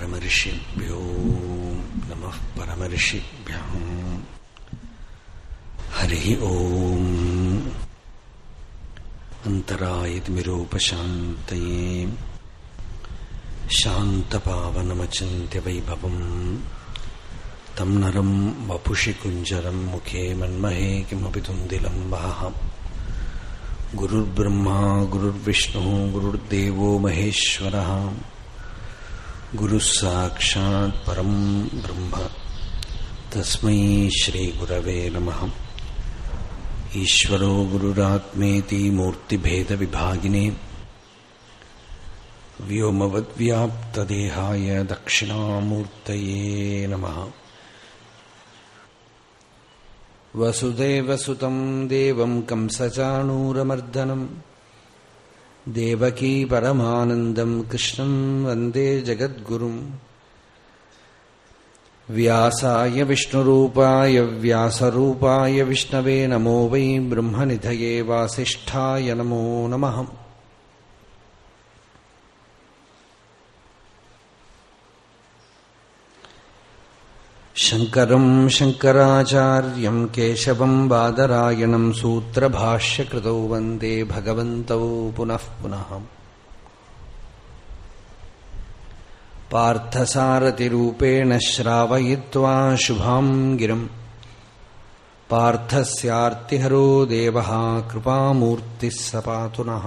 परमर्षिभ्यो नमः परमर्षिभ्यः। हरिः ओम्। अन्तरायतिमिरोपशान्तये वपुषि कुञ्जरम् मुखे मन्महे किमपि तुन्दिलम् वहः। गुरुर्ब्रह्मा, गुरुर्विष्णुः, गुरुर्देवो महेश्वरः। गुरुः साक्षात् परम् ब्रह्म। तस्मै श्रीगुरवे नमः। ईश्वरो गुरुरात्मेति मूर्तिभेदविभागिने व्योमवद्व्याप्तदेहाय दक्षिणामूर्तये नमः। वसुदेवसुतम् देवम् कंसचाणूरमर्दनम्। देवकी परमानन्दम् कृष्णं वंदे जगद्गुरुम् व्यासाय विष्णुरूपाय व्यासरूपाय विष्णवे नमो वै ब्रह्मनिधये वासिष्ठाय नमो नमः। शङ्करम् शङ्कराचार्यम् केशवम् बादरायणम् सूत्रभाष्यकृतौ वन्दे भगवन्तौ पुनः पुनः पार्थसारथिरूपेण श्रावयित्वा शुभाम् गिरम् पार्थस्यार्तिहरो देवः कृपामूर्तिः स पातु नः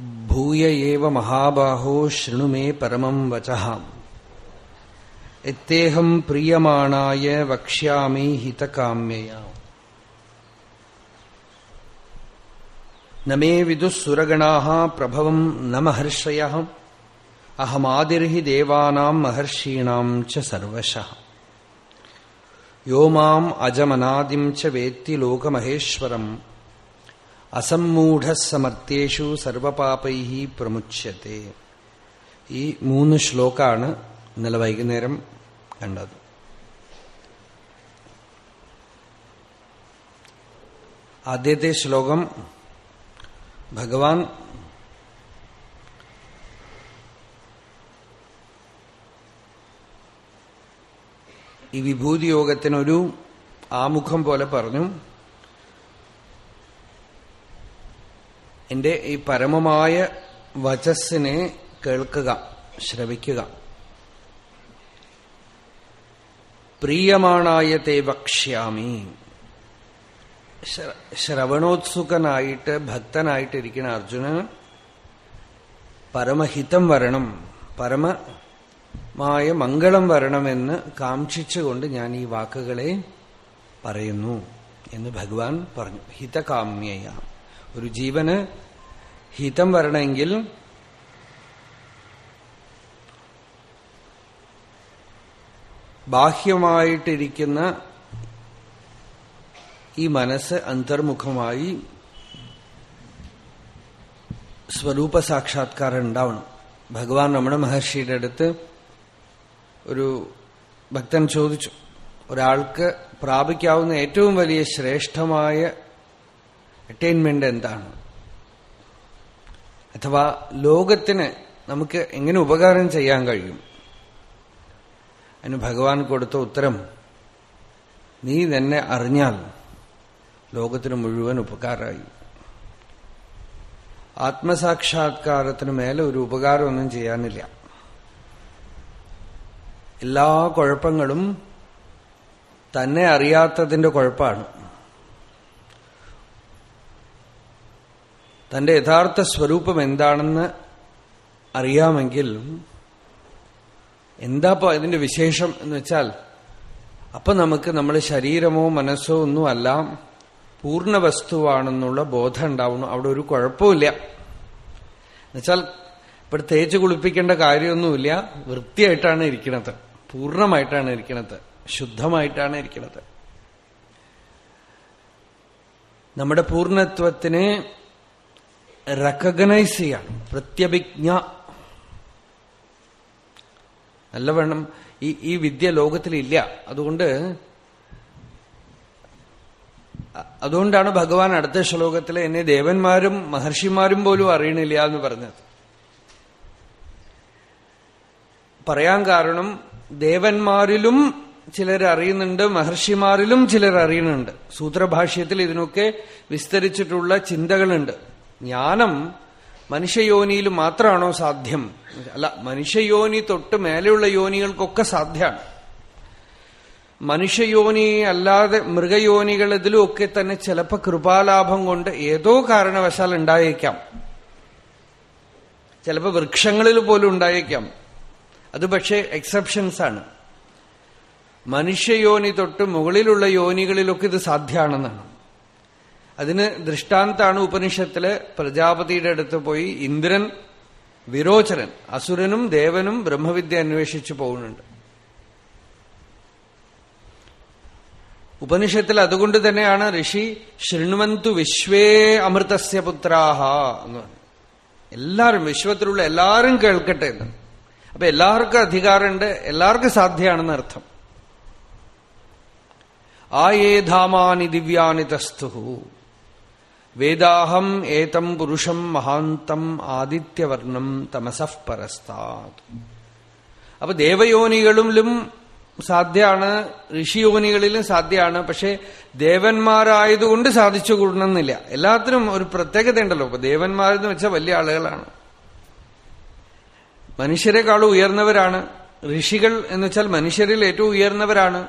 ഭൂയ ഏവ മഹാബാഹോ ശൃണുമേ പരമം വച. എത്തേഹം പ്രിയമാണായ വക്ഷ്യാമി ഹിതകാമ്യയ. നമേ വിദുസുരഗണാ പ്രഭവം നമഹർഷയ അഹമാതിർഹി ദേവാനാം മഹർഷീണാം ച സർവശ. യോ മാം അജമനാദിം ച വേത്തി ലോകമഹേശ്വരം. അസമ്മൂഢസമർത്ഥ്യേഷു സർവപാപൈ പ്രമുച്ഛത്തെ. ഈ മൂന്ന് ശ്ലോകാണ് ഇന്നലെ വൈകുന്നേരം കണ്ടത്. ആദ്യത്തെ ശ്ലോകം ഭഗവാൻ ഈ വിഭൂതിയോഗത്തിനൊരു ആമുഖം പോലെ പറഞ്ഞു. എന്റെ ഈ പരമമായ വചസ്സിനെ കേൾക്കുക ശ്രവിക്കുക. പ്രിയമാണായ തേ വക്ഷ്യാമി ശ്രവണോത്സുകനായിട്ട് ഭക്തനായിട്ടിരിക്കുന്ന അർജുനന് പരമഹിതം വരണം പരമമായ മംഗളം വരണമെന്ന് കാക്ഷിച്ചുകൊണ്ട് ഞാൻ ഈ വാക്കുകളെ പറയുന്നു എന്ന് ഭഗവാൻ പറഞ്ഞു. ഹിതകാമ്യയ. ഒരു ജീവന് ഹിതം വരണമെങ്കിൽ ബാഹ്യമായിട്ടിരിക്കുന്ന ഈ മനസ്സ് അന്തർമുഖമായി സ്വരൂപ സാക്ഷാത്കാരം ഉണ്ടാവണം ഭഗവാൻ നമ്മുടെ മഹർഷിയുടെ അടുത്ത് ഒരു ഭക്തൻ ചോദിച്ചു ഒരാൾക്ക് പ്രാപിക്കാവുന്ന ഏറ്റവും വലിയ ശ്രേഷ്ഠമായ അറ്റൈൻമെന്റ് എന്താണ്? അഥവാ ലോകത്തിന് നമുക്ക് എങ്ങനെ ഉപകാരം ചെയ്യാൻ കഴിയും? അതിന് ഭഗവാൻ കൊടുത്ത ഉത്തരം നീ തന്നെ അറിഞ്ഞാൽ ലോകത്തിന് മുഴുവൻ ഉപകാരമായി. ആത്മസാക്ഷാത്കാരത്തിന് മേലെ ഒരു ഉപകാരമൊന്നും ചെയ്യാനില്ല. എല്ലാ കുഴപ്പങ്ങളും തന്നെ അറിയാത്തതിന്റെ കുഴപ്പമാണ്. തന്റെ യഥാർത്ഥ സ്വരൂപം എന്താണെന്ന് അറിയാമെങ്കിൽ എന്താപ്പോ ഇതിന്റെ വിശേഷം എന്ന് വെച്ചാൽ അപ്പൊ നമുക്ക് നമ്മൾ ശരീരമോ മനസ്സോ ഒന്നും അല്ല പൂർണ വസ്തുവാണെന്നുള്ള ബോധം ഉണ്ടാവുന്നു. അവിടെ ഒരു കുഴപ്പമില്ല എന്നുവെച്ചാൽ ഇവിടെ തേച്ച് കുളിപ്പിക്കേണ്ട കാര്യമൊന്നുമില്ല. വൃത്തിയായിട്ടാണ് ഇരിക്കണത് പൂർണമായിട്ടാണ് ഇരിക്കണത് ശുദ്ധമായിട്ടാണ് ഇരിക്കണത് നമ്മുടെ പൂർണത്വത്തിനെ റെക്കഗ്നൈസ് ചെയ്യണം പ്രത്യഭിജ്ഞ. നല്ലവണ്ണം ഈ ഈ വിദ്യ ലോകത്തിലില്ല. അതുകൊണ്ട് അതുകൊണ്ടാണ് ഭഗവാൻ അടുത്ത ശ്ലോകത്തിൽ എന്നെ ദേവന്മാരും മഹർഷിമാരും പോലും അറിയണില്ല എന്ന് പറഞ്ഞത്. പറയാൻ കാരണം ദേവന്മാരിലും ചിലർ അറിയുന്നുണ്ട് മഹർഷിമാരിലും ചിലർ അറിയുന്നുണ്ട്. സൂത്രഭാഷ്യത്തിൽ ഇതിനൊക്കെ വിസ്തരിച്ചിട്ടുള്ള ചിന്തകളുണ്ട്. ജ്ഞാനം മനുഷ്യയോനിയിൽ മാത്രമാണോ സാധ്യം? അല്ല മനുഷ്യയോനി തൊട്ട് മേലെയുള്ള യോനികൾക്കൊക്കെ സാധ്യമാണ് മനുഷ്യയോനി അല്ലാതെ മൃഗയോനികൾ ഇതിലുമൊക്കെ തന്നെ ചിലപ്പോൾ കൃപാലാഭം കൊണ്ട് ഏതോ കാരണവശാൽ ഉണ്ടായേക്കാം. ചിലപ്പോ വൃക്ഷങ്ങളിൽ പോലും ഉണ്ടായേക്കാം. അത് പക്ഷേ എക്സെപ്ഷൻസ് ആണ്. മനുഷ്യയോനി തൊട്ട് മുകളിലുള്ള യോനികളിലൊക്കെ ഇത് സാധ്യമാണെന്നാണ് അതിന് ദൃഷ്ടാന്താണ് ഉപനിഷത്തിൽ പ്രജാപതിയുടെ അടുത്ത് പോയി ഇന്ദ്രൻ വിരോചനൻ അസുരനും ദേവനും ബ്രഹ്മവിദ്യ അന്വേഷിച്ചു പോകുന്നുണ്ട്. ഉപനിഷത്തിൽ അതുകൊണ്ട് തന്നെയാണ് ഋഷി ശൃണ്വന്തു വിശ്വേ അമൃതസ്യ പുത്രാഹ എന്ന് പറഞ്ഞു. എല്ലാവരും വിശ്വത്തിലുള്ള എല്ലാവരും കേൾക്കട്ടെ എന്ന്. അപ്പൊ എല്ലാവർക്കും അധികാരമുണ്ട് എല്ലാവർക്കും സാധ്യമാണെന്ന് അർത്ഥം. ആ ഏ ധാമാനി ദിവ്യാനി തസ്തു വേദാഹം ഏതം പുരുഷം മഹാന്തം ആദിത്യവർണം തമസഃ പരസ്താത്. അപ്പൊ ദേവയോനികളിലും സാധ്യമാണ് ഋഷിയോനികളിലും സാധ്യമാണ് പക്ഷെ ദേവന്മാരായതുകൊണ്ട് സാധിച്ചു കൂടണമെന്നില്ല. എല്ലാത്തിനും ഒരു പ്രത്യേകത ഉണ്ടല്ലോ. ഇപ്പൊ ദേവന്മാരെന്ന് വെച്ചാൽ വലിയ ആളുകളാണ്. മനുഷ്യരെക്കാളും ഉയർന്നവരാണ്. ഋഷികൾ എന്ന് വെച്ചാൽ മനുഷ്യരിൽ ഏറ്റവും ഉയർന്നവരാണ്.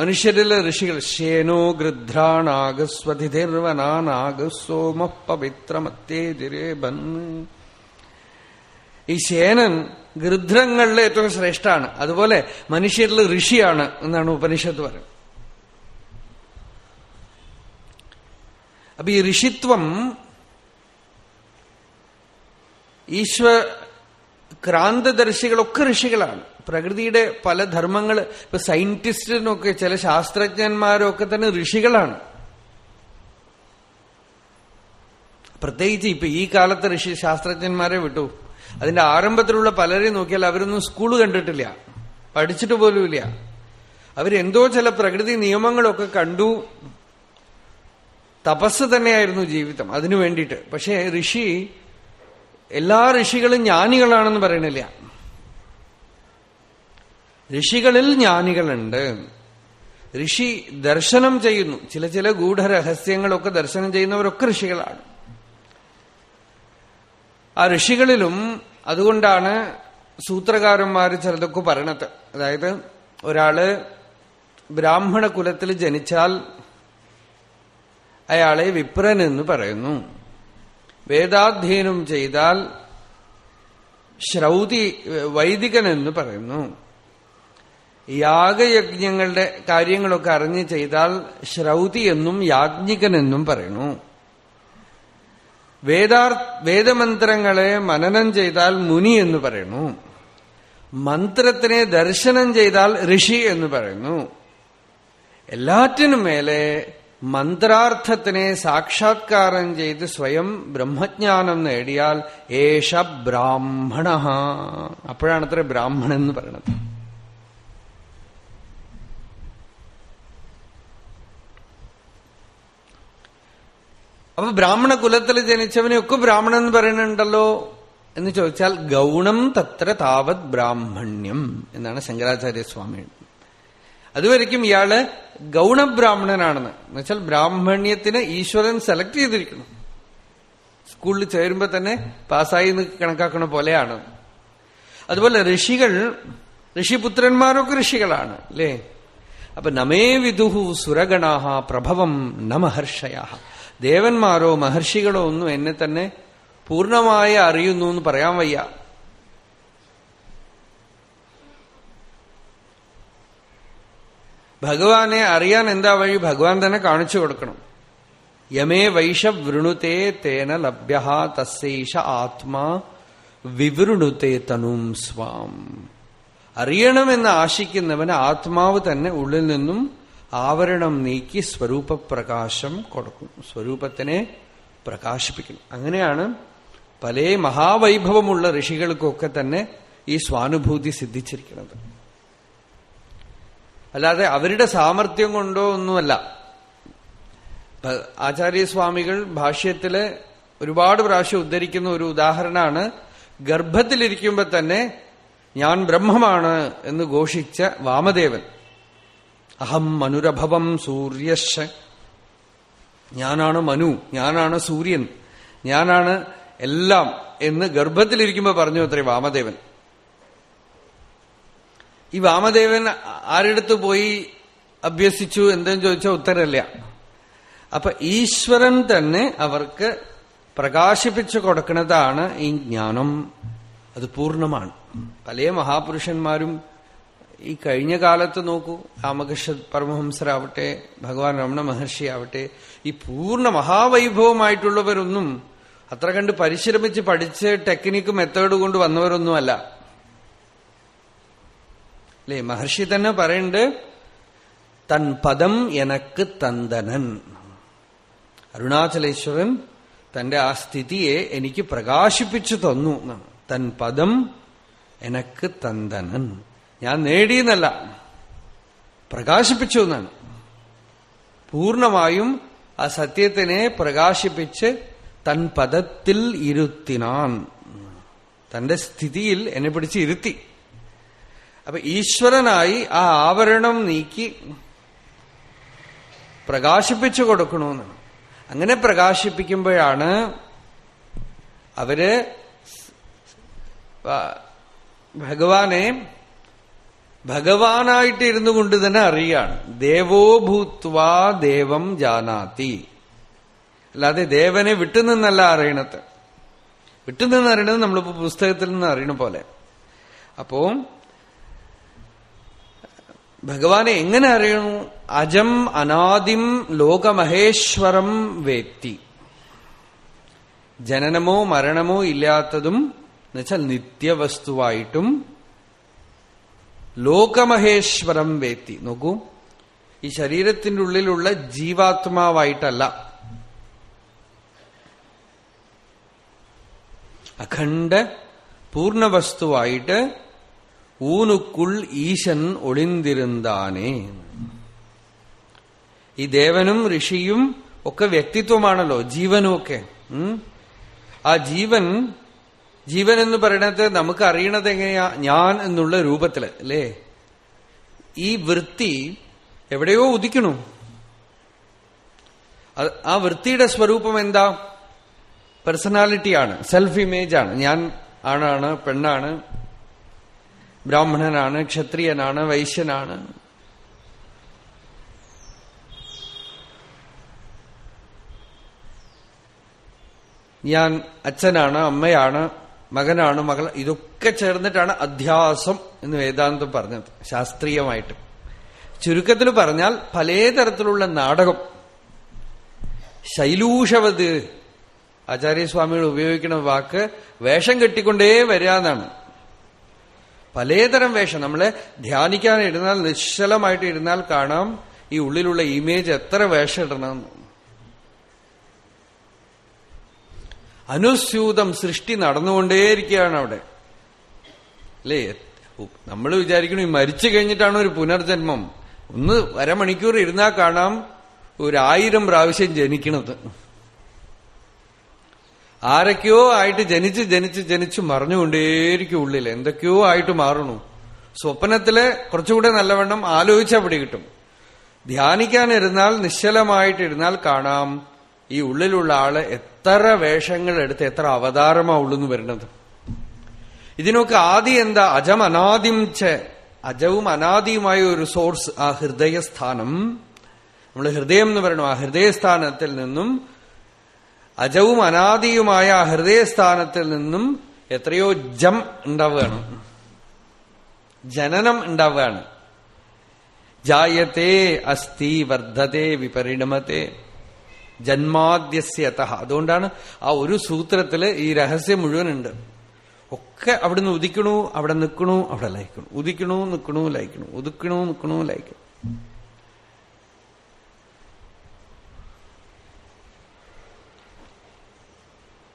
മനുഷ്യരിലെ ഋഷികൾ ശേനോ ഗൃധ്രാണാഗസ്വതിർവനാനാഗ സോമ പവിത്രമത്തേതിരേബൻ ഈ ശേനൻ ഗൃധ്രങ്ങളിൽ ഏറ്റവും ശ്രേഷ്ഠാണ്. അതുപോലെ മനുഷ്യരിൽ ഋഷിയാണ് എന്നാണ് ഉപനിഷത്ത് പറയുന്നത്. അപ്പൊ ഈ ഋഷിത്വം ഈശ്വ ക്രാന്തദർശികളൊക്കെ ഋഷികളാണ്. പ്രകൃതിയുടെ പല ധർമ്മങ്ങൾ ഇപ്പൊ സയന്റിസ്റ്റിനൊക്കെ ചില ശാസ്ത്രജ്ഞന്മാരൊക്കെ തന്നെ ഋഷികളാണ്. പ്രത്യേകിച്ച് ഇപ്പൊ ഈ കാലത്തെ ഋഷി ശാസ്ത്രജ്ഞന്മാരെ വിട്ടു. അതിന്റെ ആരംഭത്തിലുള്ള പലരെയും നോക്കിയാൽ അവരൊന്നും സ്കൂൾ കണ്ടിട്ടില്ല. പഠിച്ചിട്ട് പോലുമില്ല അവരെന്തോ ചില പ്രകൃതി നിയമങ്ങളൊക്കെ കണ്ടു. തപസ് തന്നെയായിരുന്നു ജീവിതം അതിനു വേണ്ടിയിട്ട്. പക്ഷേ ഋഷി എല്ലാ ഋഷികളും ജ്ഞാനികളാണെന്ന് പറയണില്ല. ഋഷികളിൽ ജ്ഞാനികളുണ്ട്. ഋഷി ദർശനം ചെയ്യുന്നു. ചില ചില ഗൂഢരഹസ്യങ്ങളൊക്കെ ദർശനം ചെയ്യുന്നവരൊക്കെ ഋഷികളാണ്. ആ ഋഷികളിലും അതുകൊണ്ടാണ് സൂത്രകാരന്മാർ ചിലതൊക്കെ പറയണത്. അതായത് ഒരാൾ ബ്രാഹ്മണ കുലത്തിൽ ജനിച്ചാൽ അയാളെ വിപ്രൻ എന്ന് പറയുന്നു. വേദാധ്യയനം ചെയ്താൽ ശ്രൗതി വൈദികൻ എന്ന് പറയുന്നു. യാഗയജ്ഞങ്ങളുടെ കാര്യങ്ങളൊക്കെ അറിഞ്ഞു ചെയ്താൽ ശ്രൗതി എന്നും യാജ്ഞികൻ എന്നും പറയുന്നു. വേദാർ വേദമന്ത്രങ്ങളെ മനനം ചെയ്താൽ മുനി എന്ന് പറയുന്നു. മന്ത്രത്തിനെ ദർശനം ചെയ്താൽ ഋഷി എന്ന് പറയുന്നു. എല്ലാറ്റിനും മേലെ മന്ത്രാർത്ഥത്തിനെ സാക്ഷാത്കാരം ചെയ്ത് സ്വയം ബ്രഹ്മജ്ഞാനം നേടിയാൽ ഏഷ ബ്രാഹ്മണ. അപ്പോഴാണത്ര ബ്രാഹ്മണൻ എന്ന് പറയണത് അപ്പൊ ബ്രാഹ്മണ കുലത്തിൽ ജനിച്ചവനെയൊക്കെ ബ്രാഹ്മണൻ എന്ന് പറയുന്നുണ്ടല്ലോ എന്ന് ചോദിച്ചാൽ ഗൗണം തത്ര താവത് ബ്രാഹ്മണ്യം എന്നാണ് ശങ്കരാചാര്യസ്വാമി അതുവരയ്ക്കും ഇയാൾ ഗൗണബ്രാഹ്മണനാണെന്ന്. എന്നുവെച്ചാൽ ബ്രാഹ്മണ്യത്തിന് ഈശ്വരൻ സെലക്ട് ചെയ്തിരിക്കണം സ്കൂളിൽ ചേരുമ്പോ തന്നെ പാസ്സായി കണക്കാക്കണ പോലെയാണ്. അതുപോലെ ഋഷികൾ ഋഷിപുത്രന്മാരൊക്കെ ഋഷികളാണ് അല്ലേ? അപ്പൊ നമേ വിദുഹു സുരഗണാഹ പ്രഭവം നമഹർഷയ ദേവന്മാരോ മഹർഷികളോ ഒന്നും എന്നെ തന്നെ പൂർണമായി അറിയുന്നു എന്ന് പറയാൻ വയ്യ. ഭഗവാനെ അറിയാൻ എന്താ വഴി? ഭഗവാൻ തന്നെ കാണിച്ചു കൊടുക്കണം. യമേ വൈഷ വൃണുതേ തേന ലഭ്യ തസ്സൈഷ ആത്മാ വിവൃണുതേ തനും സ്വാം. അറിയണമെന്ന് ആശിക്കുന്നവന് ആത്മാവ് തന്നെ ഉള്ളിൽ നിന്നും ആവരണം നീക്കി സ്വരൂപപ്രകാശം കൊടുക്കും. സ്വരൂപത്തിനെ പ്രകാശിപ്പിക്കണം അങ്ങനെയാണ് പല മഹാവൈഭവമുള്ള ഋഷികൾക്കൊക്കെ തന്നെ ഈ സ്വാനുഭൂതി സിദ്ധിച്ചിരിക്കുന്നത്. അല്ലാതെ അവരുടെ സാമർഥ്യം കൊണ്ടോ ഒന്നുമല്ല. ആചാര്യസ്വാമികൾ ഭാഷ്യത്തിൽ ഒരുപാട് പ്രാവശ്യം ഉദ്ധരിക്കുന്ന ഒരു ഉദാഹരണമാണ് ഗർഭത്തിലിരിക്കുമ്പോ തന്നെ ഞാൻ ബ്രഹ്മമാണ് എന്ന് ഘോഷിച്ച വാമദേവൻ. അഹം മനുരഭവം സൂര്യശ ഞാനാണ് മനു ഞാനാണ് സൂര്യൻ ഞാനാണ് എല്ലാം എന്ന് ഗർഭത്തിലിരിക്കുമ്പോ പറഞ്ഞു അത്രേ വാമദേവൻ. ഈ വാമദേവൻ ആരെടുത്ത് പോയി അഭ്യസിച്ചു എന്തെന്ന് ചോദിച്ചാൽ ഉത്തരമില്ല അപ്പൊ ഈശ്വരൻ തന്നെ അവർക്ക് പ്രകാശിപ്പിച്ചു കൊടുക്കുന്നതാണ് ഈ ജ്ഞാനം. അത് പൂർണമാണ്. പല മഹാപുരുഷന്മാരും ഈ കഴിഞ്ഞ കാലത്ത് നോക്കൂ രാമകൃഷ്ണ പരമഹംസരാവട്ടെ ഭഗവാൻ രമണ മഹർഷി ആവട്ടെ ഈ പൂർണ മഹാവൈഭവമായിട്ടുള്ളവരൊന്നും അത്ര കണ്ട് പരിശ്രമിച്ച് പഠിച്ച് ടെക്നിക്ക് മെത്തേഡ് കൊണ്ട് വന്നവരൊന്നുമല്ല. അല്ലേ? മഹർഷി തന്നെ പറയുന്നുണ്ട് തൻ പദം എനക്ക് തന്തനൻ. അരുണാചലേശ്വരൻ തന്റെ ആ സ്ഥിതിയെ എനിക്ക് പ്രകാശിപ്പിച്ചു തന്നു. തൻ പദം എനക്ക് തന്തനൻ. ഞാൻ നേടിയെന്നല്ല. പ്രകാശിപ്പിച്ചു എന്നാണ്. പൂർണമായും ആ സത്യത്തിനെ പ്രകാശിപ്പിച്ച് തൻ പദത്തിൽ ഇരുത്തിനാൻ. തന്റെ സ്ഥിതിയിൽ എന്നെ പിടിച്ച് ഇരുത്തി. അപ്പൊ ഈശ്വരനായി ആ ആവരണം നീക്കി പ്രകാശിപ്പിച്ചു കൊടുക്കണമെന്നാണ് അങ്ങനെ പ്രകാശിപ്പിക്കുമ്പോഴാണ് അവർ ഭഗവാനെ ഭഗവാനായിട്ട് ഇരുന്നു കൊണ്ട് തന്നെ അറിയാണ്. ദേവോ ഭൂത്വാ ദേവം ജാനാതി. അല്ലാതെ ദേവനെ വിട്ടുനിന്നല്ല അറിയണത്. വിട്ടുനിന്ന് അറിയണത് നമ്മളിപ്പോ പുസ്തകത്തിൽ നിന്ന് അറിയണ പോലെ. അപ്പോ ഭഗവാനെ എങ്ങനെ അറിയണു? അജം അനാദിം ലോകമഹേശ്വരം വേത്തി. ജനനമോ മരണമോ ഇല്ലാത്തതും എന്നുവെച്ചാൽ നിത്യവസ്തുവായിട്ടും ലോകമഹേശ്വരം വേത്തി. നോക്കൂ. ഈ ശരീരത്തിന്റെ ഉള്ളിലുള്ള ജീവാത്മാവായിട്ടല്ല. അഖണ്ഡ പൂർണവസ്തുവായിട്ട് ഊനുക്കുൾ ഈശൻ ഒളിന്തിരുന്താനേ. ഈ ദേവനും ഋഷിയും ഒക്കെ വ്യക്തിത്വമാണല്ലോ ജീവനും ഒക്കെ ആ ജീവൻ ജീവൻ എന്ന് പറയണത് നമുക്ക് അറിയണത് എങ്ങനെയാ? ഞാൻ എന്നുള്ള രൂപത്തിൽ അല്ലേ? ഈ വൃത്തി എവിടെയോ ഉദിക്കണു. ആ വൃത്തിയുടെ സ്വരൂപം എന്താ? പേഴ്സണാലിറ്റിയാണ് സെൽഫ് ഇമേജ് ആണ്. ഞാൻ ആണാണ് പെണ്ണാണ് ബ്രാഹ്മണനാണ് ക്ഷത്രിയനാണ് വൈശ്യനാണ്. ഞാൻ അച്ഛനാണ് അമ്മയാണ് മകനാണ് മകൾ ഇതൊക്കെ ചേർന്നിട്ടാണ് അധ്യാസം എന്ന് വേദാന്തം പറഞ്ഞത് ശാസ്ത്രീയമായിട്ട്. ചുരുക്കത്തിൽ പറഞ്ഞാൽ പലതരത്തിലുള്ള നാടകം. ശൈലൂഷവത് ആചാര്യസ്വാമികൾ ഉപയോഗിക്കുന്ന വാക്ക് വേഷം കെട്ടിക്കൊണ്ടേ വരാന്നാണ് പലതരം വേഷം നമ്മളെ ധ്യാനിക്കാൻ ഇരുന്നാൽ നിശ്ചലമായിട്ട് ഇരുന്നാൽ കാണാം ഈ ഉള്ളിലുള്ള ഇമേജ് എത്ര വേഷം ഇടണമെന്ന്. അനുസ്യൂതം സൃഷ്ടി നടന്നുകൊണ്ടേയിരിക്കുകയാണ് അവിടെ. അല്ലേ? നമ്മൾ വിചാരിക്കണം ഈ മരിച്ചു കഴിഞ്ഞിട്ടാണ് ഒരു പുനർജന്മം. ഒന്ന് അരമണിക്കൂർ ഇരുന്നാൽ കാണാം ഒരായിരം പ്രാവശ്യം ജനിക്കണത്. ആരൊക്കെയോ ആയിട്ട് ജനിച്ച് ജനിച്ച് ജനിച്ച് മറിഞ്ഞുകൊണ്ടേയിരിക്കും ഉള്ളിൽ. എന്തൊക്കെയോ ആയിട്ട് മാറണു. സ്വപ്നത്തിൽ കുറച്ചുകൂടെ നല്ലവണ്ണം ആലോചിച്ചാൽ പിടി കിട്ടും. ധ്യാനിക്കാനിരുന്നാൽ നിശ്ചലമായിട്ടിരുന്നാൽ കാണാം ഈ ഉള്ളിലുള്ള ആൾ എത്ര വേഷങ്ങൾ എടുത്ത് എത്ര അവതാരമാ ഉള്ളെന്ന് വരുന്നത്. ഇതിനൊക്കെ ആദ്യം എന്താ? അജം അനാദിം ച. അജവും അനാദിയുമായ ഒരു സോഴ്സ് ആ ഹൃദയസ്ഥാനം. നമ്മൾ ഹൃദയം എന്ന് പറയണം. ആ ഹൃദയസ്ഥാനത്തിൽ നിന്നും അജവും അനാദിയുമായ ആ ഹൃദയസ്ഥാനത്തിൽ നിന്നും എത്രയോ ജം ഉണ്ടാവുകയാണ്. ജനനം ഉണ്ടാവുകയാണ്. ജായത്തെ അസ്ഥി വർദ്ധത്തെ വിപരിണമത്തെ. ജന്മാദ്യസ്യത അതുകൊണ്ടാണ് ആ ഒരു സൂത്രത്തിൽ ഈ രഹസ്യം മുഴുവനുണ്ട്. ഒക്കെ അവിടുന്ന് ഉദിക്കണു അവിടെ നിൽക്കണു അവിടെ ലയിക്കണു. ഉദിക്കണു നിൽക്കണു ലയിക്കണു. ഉദിക്കണു നിൽക്കണു ലയിക്കണു.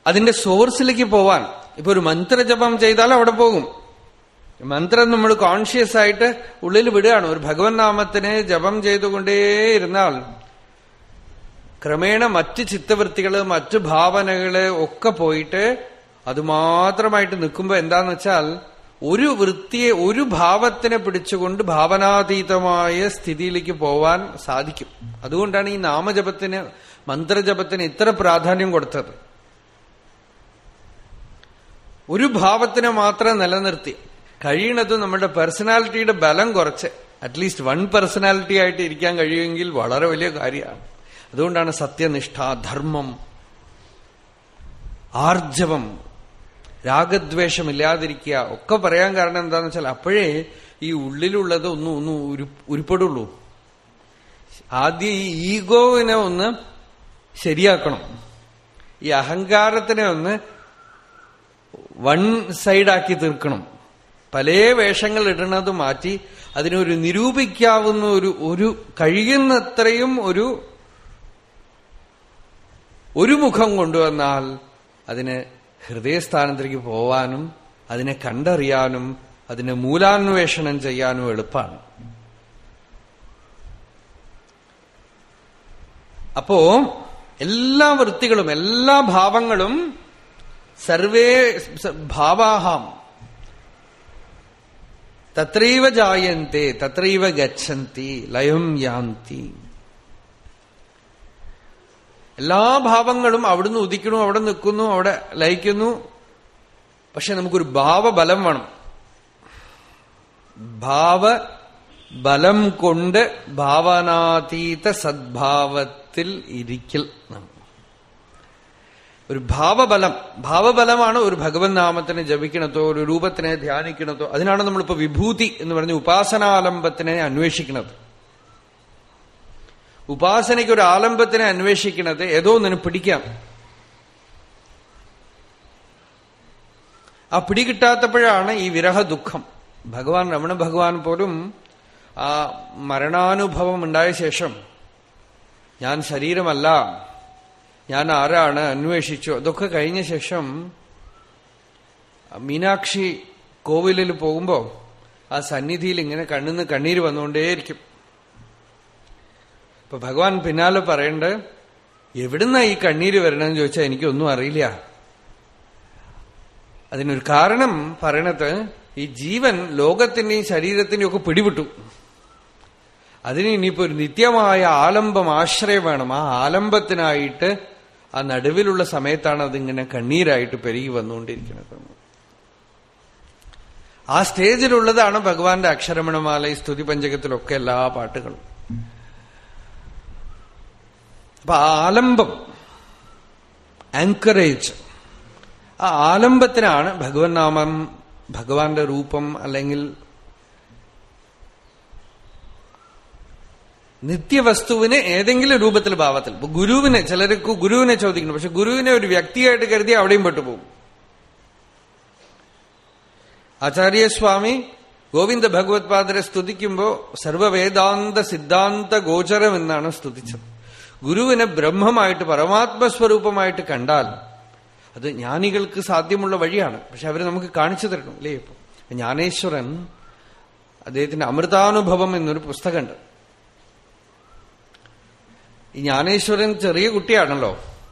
അതിന്റെ സോഴ്സിലേക്ക് പോവാൻ ഇപ്പൊ ഒരു മന്ത്രജപം ചെയ്താൽ അവിടെ പോകും. മന്ത്രം നമ്മൾ കോൺഷ്യസ് ആയിട്ട് ഉള്ളിൽ വിടുകയാണ്. ഒരു ഭഗവൻ നാമത്തിനെ ജപം ചെയ്തുകൊണ്ടേയിരുന്നാൽ ക്രമേണ മറ്റ് ചിത്തവൃത്തികൾ മറ്റു ഭാവനകൾ ഒക്കെ പോയിട്ട് അതുമാത്രമായിട്ട് നിൽക്കുമ്പോ എന്താന്ന് വെച്ചാൽ ഒരു വൃത്തിയെ ഒരു ഭാവത്തിനെ പിടിച്ചുകൊണ്ട് ഭാവനാതീതമായ സ്ഥിതിയിലേക്ക് പോവാൻ സാധിക്കും. അതുകൊണ്ടാണ് ഈ നാമജപത്തിന് മന്ത്രജപത്തിന് ഇത്ര പ്രാധാന്യം കൊടുത്തത്. ഒരു ഭാവത്തിനെ മാത്രം നിലനിർത്തി. കഴിയണത് നമ്മുടെ പേഴ്സണാലിറ്റിയുടെ ബലം കുറച്ച്. അറ്റ്ലീസ്റ്റ് വൺ പേഴ്സണാലിറ്റി ആയിട്ട് ഇരിക്കാൻ കഴിയുമെങ്കിൽ വളരെ വലിയ കാര്യമാണ്. അതുകൊണ്ടാണ് സത്യനിഷ്ഠ ധർമ്മം ആർജവം രാഗദ്വേഷമില്ലാതിരിക്കുക ഒക്കെ പറയാൻ കാരണം എന്താന്ന് വെച്ചാൽ അപ്പോഴേ ഈ ഉള്ളിലുള്ളത് ഒന്നും ഒന്നും ഉരുപ്പെടുള്ളൂ. ആദ്യം ഈ ഈഗോവിനെ ഒന്ന് ശരിയാക്കണം. ഈ അഹങ്കാരത്തിനെ ഒന്ന് വൺ സൈഡാക്കി തീർക്കണം. പല വേഷങ്ങൾ ഇടണത് മാറ്റി അതിനൊരു നിരൂപിക്കാവുന്ന ഒരു ഒരു കഴിയുന്നത്രയും ഒരു ഒരു മുഖം കൊണ്ടുവന്നാൽ അതിന് ഹൃദയസ്ഥാനത്തേക്ക് പോവാനും അതിനെ കണ്ടറിയാനും അതിനെ മൂലാന്വേഷണം ചെയ്യാനും എളുപ്പമാണ് അപ്പോ എല്ലാ വൃത്തികളും എല്ലാ ഭാവങ്ങളും സർവേ ഭാവാഹാം. തത്രൈവ ജായന്തേ തത്രൈവ ഗച്ഛന്തി ലയം യാന്തി. എല്ലാ ഭാവങ്ങളും അവിടുന്ന് ഉദിക്കണു അവിടെ നിൽക്കുന്നു അവിടെ ലയിക്കുന്നു. പക്ഷെ നമുക്കൊരു ഭാവബലം വേണം. ഭാവ ബലം കൊണ്ട് ഭാവനാതീത സദ്ഭാവത്തിൽ ഇരിക്കൽ ഒരു ഭാവബലം ഭാവബലമാണ് ഒരു ഭഗവൻ നാമത്തിനെ ജപിക്കണത്തോ ഒരു രൂപത്തിനെ ധ്യാനിക്കണത്തോ അതിനാണ് നമ്മളിപ്പോ വിഭൂതി എന്ന് പറഞ്ഞ് ഉപാസനാലംബത്തിനെ അന്വേഷിക്കുന്നത്. ഉപാസനയ്ക്ക് ഒരു ആലംബത്തിനെ അന്വേഷിക്കുന്നത് ഏതോ ഒന്നിനു പിടിക്കാം. ആ പിടികിട്ടാത്തപ്പോഴാണ് ഈ വിരഹ ദുഃഖം. ഭഗവാൻ രമണ ഭഗവാൻ പോലും ആ മരണാനുഭവം ഉണ്ടായ ശേഷം ഞാൻ ശരീരമല്ല ഞാൻ ആരാണ് അന്വേഷിച്ചു അതൊക്കെ കഴിഞ്ഞ ശേഷം മീനാക്ഷി കോവിലിൽ പോകുമ്പോൾ ആ സന്നിധിയിൽ ഇങ്ങനെ കണ്ണിന്ന് കണ്ണീര് വന്നുകൊണ്ടേയിരിക്കും. ഇപ്പൊ ഭഗവാൻ പിന്നാലെ പറയണ്ട് എവിടുന്ന ഈ കണ്ണീര് വരണമെന്ന് ചോദിച്ചാൽ എനിക്കൊന്നും അറിയില്ല. അതിനൊരു കാരണം പറയണത് ഈ ജീവൻ ലോകത്തിന്റെയും ശരീരത്തിന്റെയും ഒക്കെ പിടിവിട്ടു അതിന് ഇനിയിപ്പോ ഒരു നിത്യമായ ആലംബം ആശ്രയം വേണം. ആ ആലംബത്തിനായിട്ട് ആ നടുവിലുള്ള സമയത്താണ് അതിങ്ങനെ കണ്ണീരായിട്ട് പെരുകി വന്നുകൊണ്ടിരിക്കുന്നത്. ആ സ്റ്റേജിലുള്ളതാണ് ഭഗവാന്റെ അക്ഷരമണമാല ഈ സ്തുതി പഞ്ചകത്തിലൊക്കെ എല്ലാ പാട്ടുകളും. അപ്പൊ ആലംബം. ആങ്കറേജ് ആ ആലംബത്തിനാണ് ഭഗവൻ നാമം ഭഗവാന്റെ രൂപം അല്ലെങ്കിൽ നിത്യവസ്തുവിനെ ഏതെങ്കിലും രൂപത്തിൽ ഭാവത്തിൽ. ഇപ്പൊ ഗുരുവിനെ ചിലർക്ക് ഗുരുവിനെ ചോദിക്കുന്നു. പക്ഷെ ഗുരുവിനെ ഒരു വ്യക്തിയായിട്ട് കരുതി അവിടെയും പെട്ടുപോകും. ആചാര്യസ്വാമി ഗോവിന്ദ ഭഗവത്പാദരെ സ്തുതിക്കുമ്പോ സർവവേദാന്ത സിദ്ധാന്ത ഗോചരം എന്നാണ് സ്തുതിച്ചത്. ഗുരുവിനെ ബ്രഹ്മമായിട്ട് പരമാത്മസ്വരൂപമായിട്ട് കണ്ടാൽ അത് ജ്ഞാനികൾക്ക് സാധ്യമുള്ള വഴിയാണ്. പക്ഷെ അവർ നമുക്ക് കാണിച്ചു തരണം അല്ലേ ഇപ്പൊ? ജ്ഞാനേശ്വരൻ അദ്ദേഹത്തിന്റെ അമൃതാനുഭവം എന്നൊരു പുസ്തകമുണ്ട്. ഈ ജ്ഞാനേശ്വരൻ ചെറിയ കുട്ടിയാണല്ലോ.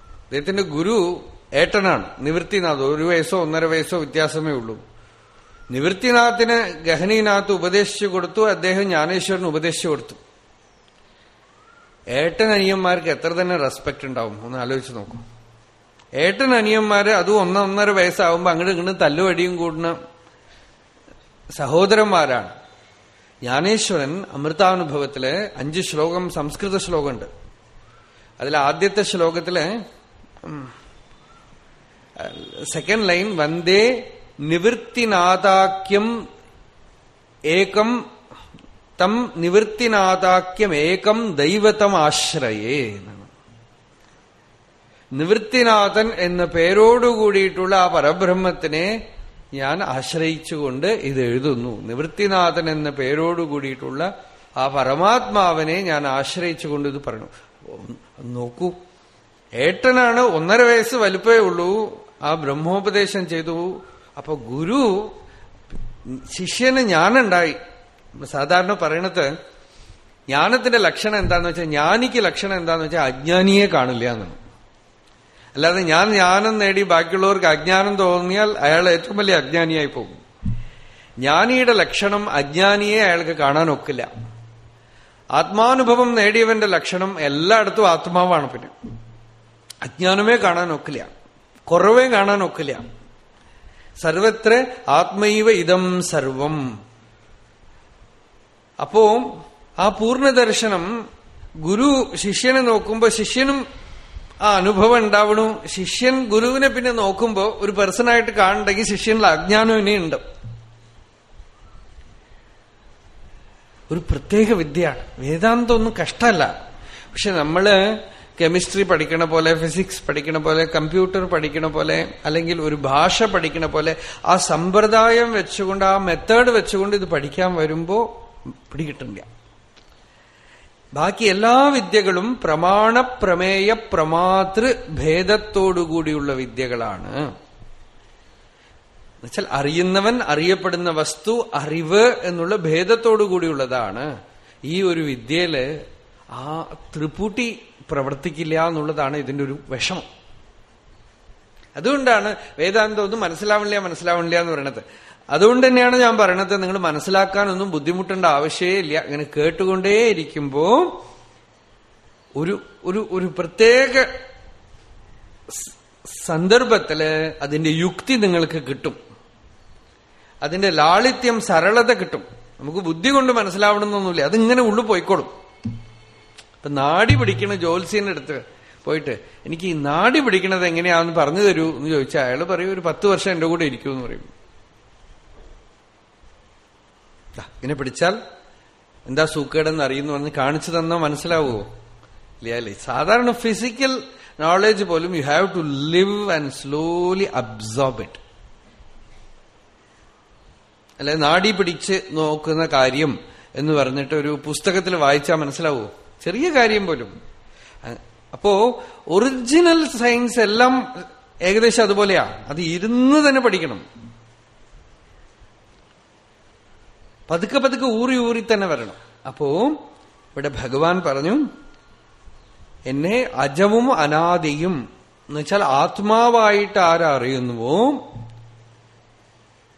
അദ്ദേഹത്തിന്റെ ഗുരു ഏട്ടനാണ്. നിവൃത്തിനാഥ് ഒരു വയസ്സോ ഒന്നര വയസ്സോ വ്യത്യാസമേ ഉള്ളൂ. നിവൃത്തിനാഥിന് ഗഹനീനാഥ് ഉപദേശിച്ചു കൊടുത്തു അദ്ദേഹം ജ്ഞാനേശ്വരന് ഉപദേശിച്ചു കൊടുത്തു. ഏട്ടൻ അനിയന്മാർക്ക് എത്ര തന്നെ റെസ്പെക്ട് ഉണ്ടാവും? ഒന്ന് ആലോചിച്ച് നോക്കൂ. ഏട്ടൻ അനിയന്മാര് അതും ഒന്നൊന്നര വയസ്സാവുമ്പോ അങ്ങോട്ട് ഇങ്ങോട്ട് തല്ലുവടിയും കൂടുന്ന സഹോദരന്മാരാണ്. ജ്ഞാനേശ്വരൻ അമൃതാനുഭവത്തിൽ അഞ്ച് ശ്ലോകം സംസ്കൃത ശ്ലോകമുണ്ട്. അതിൽ ആദ്യത്തെ ശ്ലോകത്തിൽ സെക്കൻഡ് ലൈൻ വന്ദേ നിവൃത്തിനാഥാക്യം ഏകം തം നിവൃത്തിനാഥാക്യം ഏകം ദൈവതം ആശ്രയേ നിവൃത്തിനാഥൻ എന്ന പേരോടുകൂടിയിട്ടുള്ള ആ പരബ്രഹ്മത്തിനെ ഞാൻ ആശ്രയിച്ചുകൊണ്ട് ഇത് എഴുതുന്നു. നിവൃത്തിനാഥൻ എന്ന പേരോടുകൂടിയിട്ടുള്ള ആ പരമാത്മാവിനെ ഞാൻ ആശ്രയിച്ചുകൊണ്ട് ഇത് പറഞ്ഞു. നോക്കൂ ഏട്ടനാണ് ഒന്നര വയസ്സ് വലുപ്പേ ഉള്ളൂ. ആ ബ്രഹ്മോപദേശം ചെയ്തു. അപ്പൊ ഗുരു ശിഷ്യന് ജ്ഞാനുണ്ടായി സാധാരണ പറയണത് ജ്ഞാനത്തിന്റെ ലക്ഷണം എന്താന്ന് വെച്ചാൽ ജ്ഞാനിക്ക് ലക്ഷണം എന്താന്ന് വെച്ചാൽ അജ്ഞാനിയെ കാണില്ല എന്നാണ്. അല്ലാതെ ഞാൻ ജ്ഞാനം നേടി ബാക്കിയുള്ളവർക്ക് അജ്ഞാനം തോന്നിയാൽ അയാൾ ഏറ്റവും വലിയ അജ്ഞാനിയായി പോകും. ജ്ഞാനിയുടെ ലക്ഷണം അജ്ഞാനിയെ അയാൾക്ക് കാണാൻ ഒക്കില്ല. ആത്മാനുഭവം നേടിയവന്റെ ലക്ഷണം എല്ലായിടത്തും ആത്മാവാണ് പിന്നെ. അജ്ഞാനമേ കാണാൻ ഒക്കില്ല. കുറവേ കാണാൻ ഒക്കില്ല. സർവത്ര ആത്മൈവ ഇതം സർവം. അപ്പോ ആ പൂർണദർശനം ഗുരു ശിഷ്യനെ നോക്കുമ്പോ ശിഷ്യനും ആ അനുഭവം ഉണ്ടാവണു. ശിഷ്യൻ ഗുരുവിനെ പിന്നെ നോക്കുമ്പോ ഒരു പേഴ്സണായിട്ട് കാണണ്ടെങ്കിൽ ശിഷ്യനിൽ അജ്ഞാനം ഉണ്ട്. ഒരു പ്രത്യേക വിദ്യയാണ്. വേദാന്തം ഒന്നും കഷ്ടമല്ല. പക്ഷെ നമ്മൾ കെമിസ്ട്രി പഠിക്കണ പോലെ ഫിസിക്സ് പഠിക്കണ പോലെ കമ്പ്യൂട്ടർ പഠിക്കണ പോലെ അല്ലെങ്കിൽ ഒരു ഭാഷ പഠിക്കണ പോലെ ആ സമ്പ്രദായം വെച്ചുകൊണ്ട് ആ മെത്തേഡ് വെച്ചുകൊണ്ട് ഇത് പഠിക്കാൻ വരുമ്പോ പിടികിട്ടില്ല ബാക്കി എല്ലാ വിദ്യകളും പ്രമാണ പ്രമേയ പ്രമാതൃ ഭേദത്തോടുകൂടിയുള്ള വിദ്യകളാണ്. എന്നുവെച്ചാൽ അറിയുന്നവൻ അറിയപ്പെടുന്ന വസ്തു അറിവ് എന്നുള്ള ഭേദത്തോടുകൂടിയുള്ളതാണ് ഈ ഒരു വിദ്യയിൽ ആ ത്രിപൂട്ടി പ്രവർത്തിക്കില്ല എന്നുള്ളതാണ് ഇതിന്റെ ഒരു വിഷമം. അതുകൊണ്ടാണ് വേദാന്തം ഒന്നും മനസ്സിലാവണില്ല മനസ്സിലാവണില്ല എന്ന് പറയണത് അതുകൊണ്ട് തന്നെയാണ് ഞാൻ പറയണത് നിങ്ങൾ മനസ്സിലാക്കാനൊന്നും ബുദ്ധിമുട്ടേണ്ട ആവശ്യമേ ഇല്ല. ഇങ്ങനെ കേട്ടുകൊണ്ടേയിരിക്കുമ്പോ ഒരു ഒരു ഒരു പ്രത്യേക സന്ദർഭത്തിൽ അതിന്റെ യുക്തി നിങ്ങൾക്ക് കിട്ടും. അതിന്റെ ലാളിത്യം സരളത കിട്ടും. നമുക്ക് ബുദ്ധി കൊണ്ട് മനസ്സിലാവണമെന്നൊന്നുമില്ല. അതിങ്ങനെ ഉള്ളു പോയിക്കോളും. ഇപ്പൊ നാടി പിടിക്കണ ജോത്സ്യന്റെ അടുത്ത് പോയിട്ട് എനിക്ക് ഈ നാടി പിടിക്കണത് എങ്ങനെയാണെന്ന് പറഞ്ഞു തരൂ? എന്ന് ചോദിച്ചാൽ അയാൾ പറയും ഒരു പത്ത് വർഷം എന്റെ കൂടെ ഇരിക്കൂ എന്ന് പറയും. ഇങ്ങനെ പിടിച്ചാൽ എന്താ സൂക്കേടെന്ന് അറിയുന്നു പറഞ്ഞ് കാണിച്ചു തന്നോ മനസ്സിലാവുമോ ഇല്ല സാധാരണ ഫിസിക്കൽ നോളജ് പോലും you have to live and slowly absorb it അല്ലെ നാടി പിടിച്ച് നോക്കുന്ന കാര്യം എന്ന് പറഞ്ഞിട്ട് ഒരു പുസ്തകത്തിൽ വായിച്ചാൽ മനസ്സിലാവോ ചെറിയ കാര്യം പോലും. അപ്പോ ഒറിജിനൽ സയൻസ് എല്ലാം ഏകദേശം അതുപോലെയാ. അത് ഇരുന്ന് തന്നെ പഠിക്കണം. പതുക്കെ പതുക്കെ ഊറി ഊറി തന്നെ വരണം. അപ്പോ ഇവിടെ ഭഗവാൻ പറഞ്ഞു എന്നെ അജവും അനാദിയും എന്നുവെച്ചാൽ ആത്മാവായിട്ട് ആരാ അറിയുന്നുവോ?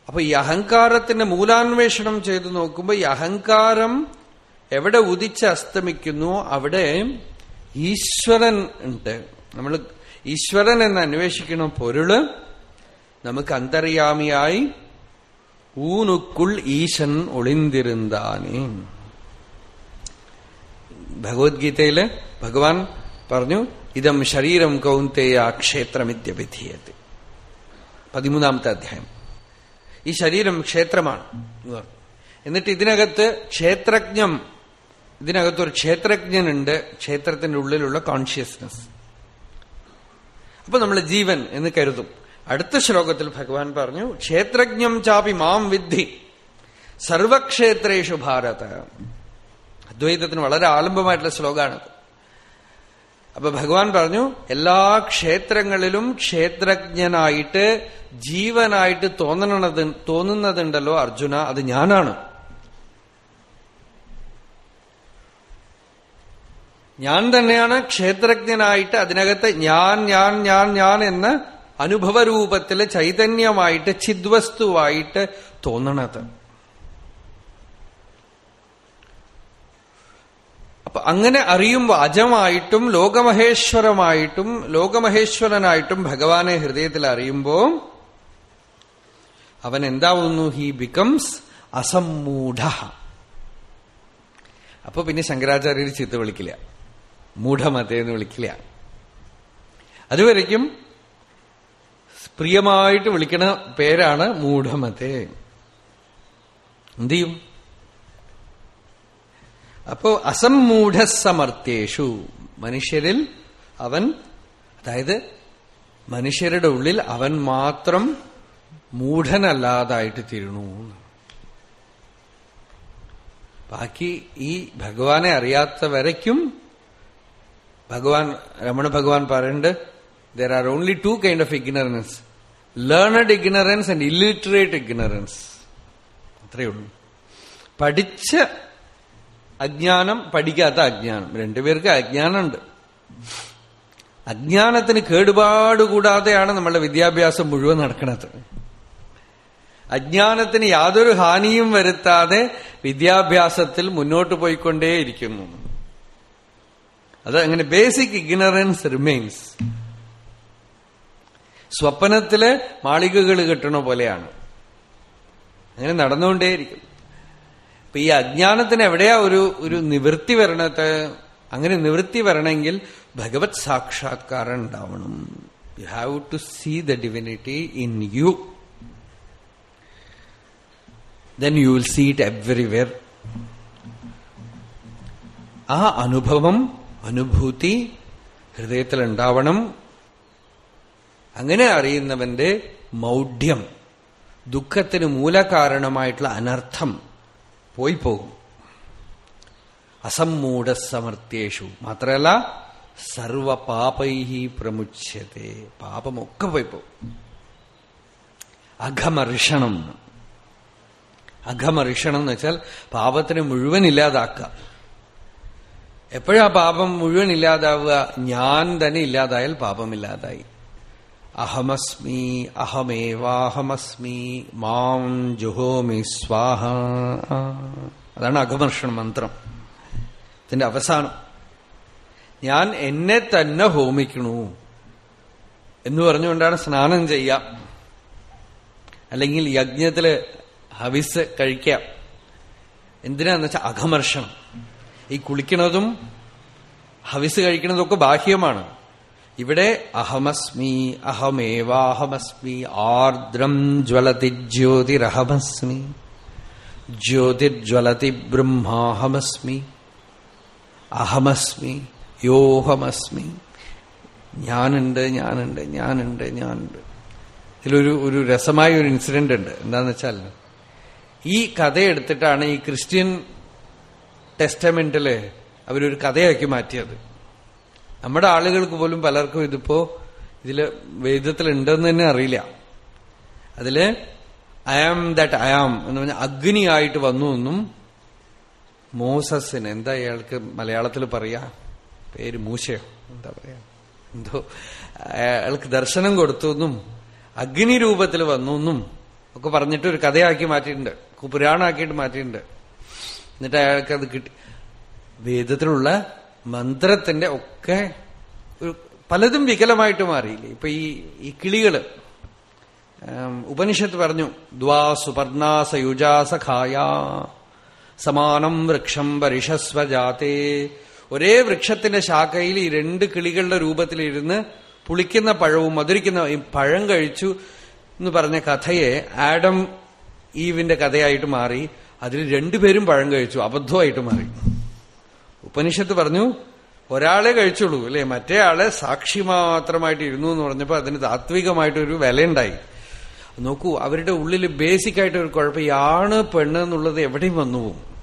അപ്പൊ ഈ അഹങ്കാരത്തിന്റെ മൂലാന്വേഷണം ചെയ്തു നോക്കുമ്പോൾ ഈ അഹങ്കാരം എവിടെ ഉദിച്ച് അസ്തമിക്കുന്നു? അവിടെ ഈശ്വരൻ ഉണ്ട്. നമ്മൾ ഈശ്വരൻ എന്ന് അന്വേഷിക്കണ പൊരുൾ നമുക്ക് അന്തര്യാമിയായി ഊനുക്കുൾ ഈശൻ ഒളിന്തിരുന്നാനേ ഭഗവത്ഗീതയിൽ ഭഗവാൻ പറഞ്ഞു ഇതം ശരീരം കൗന്തേയ ക്ഷേത്രമിത്യവിധീയത്തെ പതിമൂന്നാമത്തെ അധ്യായം. ഈ ശരീരം ക്ഷേത്രമാണ് എന്നിട്ട് ഇതിനകത്ത് ക്ഷേത്രജ്ഞം ഇതിനകത്തൊരു ക്ഷേത്രജ്ഞനുണ്ട് ക്ഷേത്രത്തിന്റെ ഉള്ളിലുള്ള കോൺഷ്യസ്നസ് അപ്പൊ നമ്മൾ ജീവൻ എന്ന് കരുതും. അടുത്ത ശ്ലോകത്തിൽ ഭഗവാൻ പറഞ്ഞു ക്ഷേത്രജ്ഞം ചാപി മാം വിദ്ധി സർവക്ഷേത്രേഷു ഭാരത. അദ്വൈതത്തിന് വളരെ ആലംബമായിട്ടുള്ള ശ്ലോകമാണ് അപ്പൊ ഭഗവാൻ പറഞ്ഞു എല്ലാ ക്ഷേത്രങ്ങളിലും ക്ഷേത്രജ്ഞനായിട്ട് ജീവനായിട്ട് തോന്നണത് തോന്നുന്നതുണ്ടല്ലോ അർജുന അത് ഞാനാണ്. ഞാൻ തന്നെയാണ് ക്ഷേത്രജ്ഞനായിട്ട് അതിനകത്ത് ഞാൻ ഞാൻ ഞാൻ ഞാൻ എന്ന് അനുഭവരൂപത്തിൽ ചൈതന്യമായിട്ട് ചിദ്വസ്തുവായിട്ട് തോന്നണത്. അപ്പൊ അങ്ങനെ അറിയുമ്പോൾ അജമായിട്ടും ലോകമഹേശ്വരമായിട്ടും ലോകമഹേശ്വരനായിട്ടും ഭഗവാനെ ഹൃദയത്തിൽ അറിയുമ്പോ അവൻ എന്താവുന്നു? ഹി ബിക്കംസ് അസംമൂഢ. അപ്പൊ പിന്നെ ശങ്കരാചാര്യർ ചീത്ത വിളിക്കില്ല. മൂഢമതേ എന്ന് വിളിക്കില്ല. അതുവരയ്ക്കും പ്രിയമായിട്ട് വിളിക്കണ പേരാണ് മൂഢമത്തെ എന്ത് ചെയ്യും? അപ്പോ അസംമൂഢസമർത്ഥേഷു. മനുഷ്യരിൽ അവൻ അതായത് മനുഷ്യരുടെ ഉള്ളിൽ അവൻ മാത്രം മൂഢനല്ലാതായിട്ട് തീരണു ബാക്കി ഈ ഭഗവാനെ അറിയാത്ത വരയ്ക്കും ഭഗവാൻ രമണ ഭഗവാൻ പറയുന്നുണ്ട് there are only two kind of ignorance learned ignorance and illiterate ignorance അത്രയേ ഉള്ളൂ പഠിച്ച അജ്ഞാനം പഠിക്കാത്ത അജ്ഞാനം. രണ്ടുപേർക്ക് അജ്ഞാനമുണ്ട്. അജ്ഞാനത്തിന് കേടുപാട് കൂടാതെയാണ് നമ്മളുടെ വിദ്യാഭ്യാസം മുഴുവൻ നടക്കുന്നത്. അജ്ഞാനത്തിന് യാതൊരു ഹാനിയും വരുത്താതെ വിദ്യാഭ്യാസത്തിൽ മുന്നോട്ട് പോയിക്കൊണ്ടേയിരിക്കുന്നു. അത് അങ്ങനെ ബേസിക് ഇഗ്നറൻസ് റിമെയിൻസ് സ്വപ്നത്തിൽ മാളികകൾ കെട്ടണ പോലെയാണ്. അങ്ങനെ നടന്നുകൊണ്ടേയിരിക്കും. അപ്പൊ ഈ അജ്ഞാനത്തിന് എവിടെയാ ഒരു ഒരു നിവൃത്തി വരണത്? അങ്ങനെ നിവൃത്തി വരണമെങ്കിൽ ഭഗവത് സാക്ഷാത്കാരം ഉണ്ടാവണം you have to see the divinity in you then you will see it everywhere ആ അനുഭവം അനുഭൂതി ഹൃദയത്തിൽ ഉണ്ടാവണം അങ്ങനെ അറിയുന്നവന്റെ മൗഢ്യം ദുഃഖത്തിന് മൂലകാരണമായിട്ടുള്ള അനർത്ഥം പോയി പോകും. അസമ്മൂഢ സമർത്ഥ്യേഷു മാത്രമല്ല സർവപാപൈഹി പ്രമുച്ഛത്തെ. പാപമൊക്കെ പോയി പോകും. അഘമർഷണം. അഘമർഷണം എന്ന് വെച്ചാൽ പാപത്തിന് മുഴുവൻ ഇല്ലാതാക്കുക. എപ്പോഴാ പാപം മുഴുവൻ ഇല്ലാതാവുക? ഞാൻ തന്നെ ഇല്ലാതായാൽ പാപമില്ലാതായി. അഹമസ്മി അഹമേവാഹമസ്മി മാം ജുഹോമി സ്വാഹ. അതാണ് അഘമർഷണ മന്ത്രം. ഇതിന്റെ അവസാനം. ഞാൻ എന്നെ തന്നെ ഹോമിക്കണു എന്ന് പറഞ്ഞുകൊണ്ടാണ് സ്നാനം ചെയ്യാം. അല്ലെങ്കിൽ യജ്ഞത്തിൽ ഹവിസ് കഴിക്കാം. എന്തിനാന്ന് വെച്ചാൽ അഘമർഷണം. ഈ കുളിക്കണതും ഹവിസ് കഴിക്കണതൊക്കെ ബാഹ്യമാണ്. ഇവിടെ അഹമസ്മി അഹമേവാഹമസ്മി ആർദ്രം ജ്വലതി ജ്യോതിരഹമസ്മി ജ്യോതിർജ്വലതി ബ്രഹ്മാഹമസ്മി അഹമസ്മി യോഹമസ്മി. ഞാനുണ്ട് ഞാനുണ്ട് ഞാനുണ്ട് ഞാനുണ്ട്. ഇതിലൊരു ഒരു രസമായ ഒരു ഇൻസിഡന്റ് ഉണ്ട്. എന്താന്ന് വെച്ചാൽ ഈ കഥ എടുത്തിട്ടാണ് ഈ ക്രിസ്ത്യൻ ടെസ്റ്റമെന്റിൽ അവരൊരു കഥയാക്കി മാറ്റിയത്. നമ്മുടെ ആളുകൾക്ക് പോലും പലർക്കും ഇതിപ്പോ ഇതിൽ വേദത്തിൽ ഉണ്ടെന്ന് തന്നെ അറിയില്ല. അതിൽ I am that I am എന്ന് പറഞ്ഞാൽ അഗ്നിയായിട്ട് വന്നു എന്നും മോസസിന് എന്താ ഇയാൾക്ക് മലയാളത്തിൽ പറയാ? പേര് മൂശയോ എന്താ പറയാ? എന്തോ അയാൾക്ക് ദർശനം കൊടുത്തു എന്നും അഗ്നി രൂപത്തിൽ വന്നു എന്നും ഒക്കെ പറഞ്ഞിട്ട് ഒരു കഥയാക്കി മാറ്റിയിട്ടുണ്ട്. പുരാണാക്കിയിട്ട് മാറ്റിയിട്ടുണ്ട്. എന്നിട്ട് അയാൾക്ക് അത് കിട്ടി. വേദത്തിലുള്ള മന്ത്രത്തിന്റെ ഒക്കെ ഒരു പലതും വികലമായിട്ട് മാറിയില്ലേ? ഇപ്പൊ ഈ ഈ കിളികൾ ഉപനിഷത്ത് പറഞ്ഞു ദ്വാ സുപർണാസ യുജാസ സമാനം വൃക്ഷം പരിഷസ്വജാതേ ഒരേ വൃക്ഷത്തിന്റെ ശാഖയിൽ ഈ രണ്ട് കിളികളുടെ രൂപത്തിലിരുന്ന് പുളിക്കുന്ന പഴവും മധുരിക്കുന്ന പഴം കഴിച്ചു എന്ന് പറഞ്ഞ കഥയെ ആഡം ഈവിന്റെ കഥയായിട്ട് മാറി. അതിൽ രണ്ടുപേരും പഴം കഴിച്ചു അബദ്ധമായിട്ട് മാറി. ഉപനിഷത്ത് പറഞ്ഞു ഒരാളെ കഴിച്ചുള്ളൂ. അല്ലെ? മറ്റേ ആളെ സാക്ഷി മാത്രമായിട്ട് ഇരുന്നു എന്ന് പറഞ്ഞപ്പോൾ അതിന് താത്വികമായിട്ടൊരു വിലയുണ്ടായി. നോക്കൂ അവരുടെ ഉള്ളിൽ ബേസിക് ആയിട്ട് ഒരു കുഴപ്പം ഈ ആണ് പെണ്ണ് എന്നുള്ളത് എവിടെയും വന്നു പോകും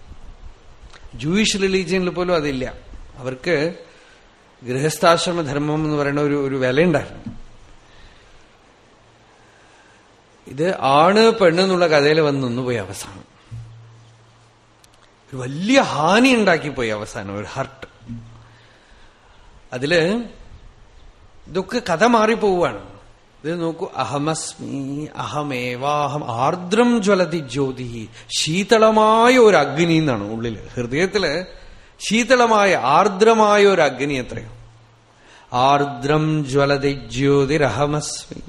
ജൂയിഷ് റിലീജിയനിൽ പോലും അതില്ല. അവർക്ക് ഗൃഹസ്ഥാശ്രമ ധർമ്മം എന്ന് പറയുന്ന ഒരു ഒരു വിലയുണ്ടായിരുന്നു. ഇത് ആണ് പെണ്ണ് എന്നുള്ള കഥയിൽ വന്ന് നിന്നുപോയി അവസാനം. ഒരു വലിയ ഹാനി ഉണ്ടാക്കിപ്പോയി അവസാനം ഒരു ഹർട്ട് അതിൽ ഇതൊക്കെ കഥ മാറിപ്പോവാണ് ഇത് നോക്കൂ അഹമസ്മി അഹമേവാഹം ആർദ്രം ജ്വലതി ജ്യോതി ശീതളമായ ഒരു അഗ്നി എന്നാണ് ഉള്ളിൽ. ഹൃദയത്തിൽ ശീതളമായ ആർദ്രമായ ഒരു അഗ്നി എത്രയോ. ആർദ്രം ജ്വലതി ജ്യോതിരഹമസ്മി.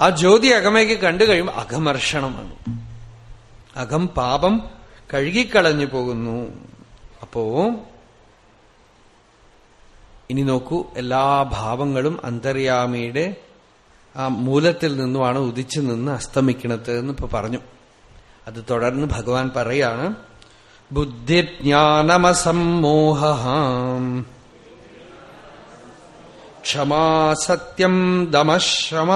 ആ ജ്യോതി അകമേക്ക് കണ്ടു കഴിയുമ്പോൾ അകമർഷണമാണ് അകം പാപം കഴുകിക്കളഞ്ഞു പോകുന്നു. അപ്പോ ഇനി നോക്കൂ എല്ലാ ഭാവങ്ങളും അന്തര്യാമിയുടെ ആ മൂലത്തിൽ നിന്നുമാണ് ഉദിച്ചു നിന്ന് അസ്തമിക്കണത് എന്ന് ഇപ്പൊ പറഞ്ഞു. അത് തുടർന്ന് ഭഗവാൻ പറയാണ് ബുദ്ധിജ്ഞാനമസമ്മോഹ ക്ഷമാ സത്യം ദമശ്രമ